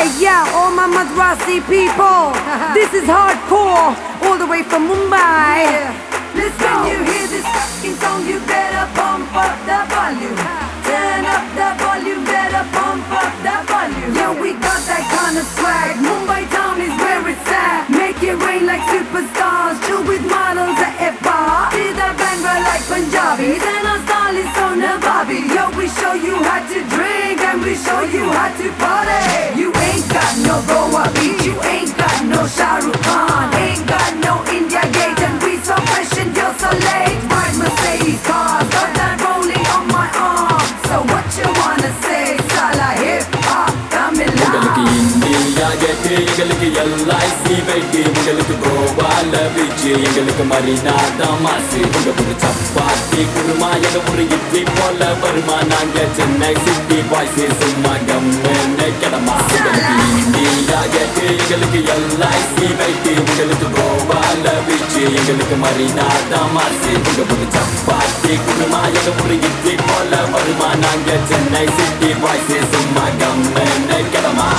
Yeah, all my Madrasi people. this is hardcore, all the way from Mumbai. Let's go. When you hear this fucking song, you better pump up the volume. Turn up the volume, better pump up the volume. Yeah, we got that kind of swag. Mumbai town is where it's at. Make it rain like superstars. Chill with models at F-bar. See the bhangra like Punjabis. And our style is so nababi. Yo, we show you how to drink and we show you how to party. You ain't got no Goa beach. You ain't got no Shah Rukh Khan. Ain't got no India gate. And we so fresh and you're so late. Ride Mercedes cars. Got that rolling on my arm. So what you wanna say? Sala hip hop, உங்களுக்கு Tamil India கேட்டு எங்களுக்கு LIC weight உங்களுக்கு கோவால beach எங்களுக்கு மரினா தமாசு உங்க ஒரு சப்பாத்தி குருமா எங்க ஒரு இட்லி போல வருமா நாங்க சென்னை சிட்டி பாய்ஸ் சும்மா கம்முன்னு கிடமா உங்களுக்கு இந்தியா கேட்டு எங்களுக்கு எல்ஐசி வெயிட்டு உங்களுக்கு கோவால பீச் எங்களுக்கு மரினா தமாசு உங்க ஒரு சப்பாத்தி குடுமா எங்க ஒரு இட்லி போல வருமா? நாங்க சென்னை சிட்டி பாய்ஸ் சும்மா கம்முன்னு கிடமா?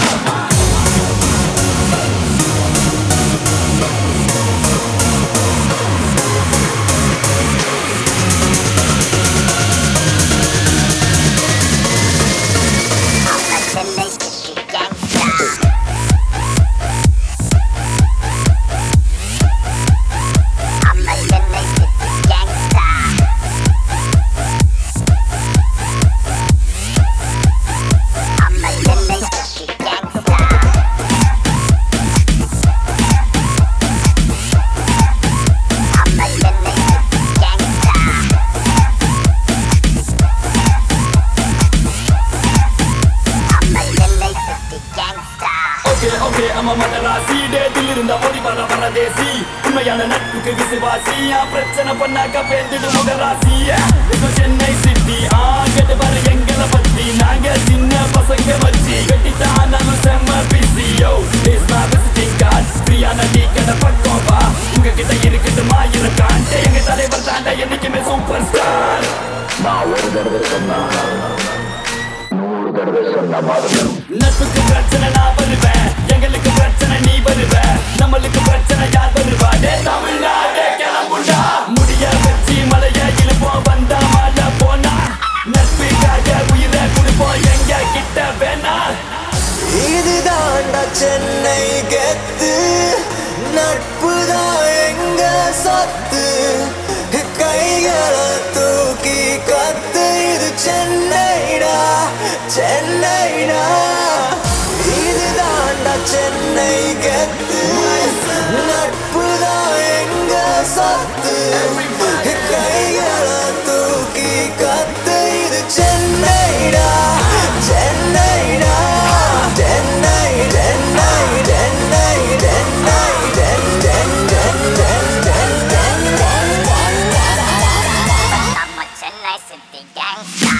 நம்ம மண்டலாசி டேட்டில் இருந்த ஓடி வர பரதேசி. உண்மையான நட்புக்கு விசுவாசி பிரச்சனை பண்ணாக்க பேந்துடு முகராசி. சென்னை சிட்டி ஆகட்டு கேட்டு பாரு எங்களை பத்தி. நாங்க சின்ன பசங்க வச்சு கட்டிட்டானாலும் செம்ம busy is my visiting card ஃப்ரீயான tea கடை பக்கம் வா. உங்ககிட்ட இருக்கட்டுமா இருக்கான். எங்க தலைவர் தாண்டா என்னைக்குமே சூப்பர் ஸ்டார் நான் ஒரு தடவை சொன்னா நூறு தடவை சொன்ன மாதிரி. நட்புக்கு பிரச்சனை நான் வருவேன் எங்களுக்கு பிரச்சனை நீ வருவ. நம்மளுக்கு பிரச்சனை யார் வருவா? தமிழ்நாடு கிளம்புண்டா முடிய வச்சு மலைய இழுப்போம் வந்தா மாட போனா. நட்புக்காக உயிரை கொடுப்போம் எங்க கிட்ட வேணா. இதுதாண்டா சென்னை கெத்து. நட்புதான் எங்க சத்து. கைகளை தூக்கி கத்து. இது சென்னைடா சென்னைடா. உன்னை கத்து நட்புதான் எங்க சத்து? கைகளை தூக்கி கத்து இது சென்னைடா சென்னைடா சென்னை சென்னை சென்னை சென்னை சென்னை சிட்டி கேங்ஸ்டா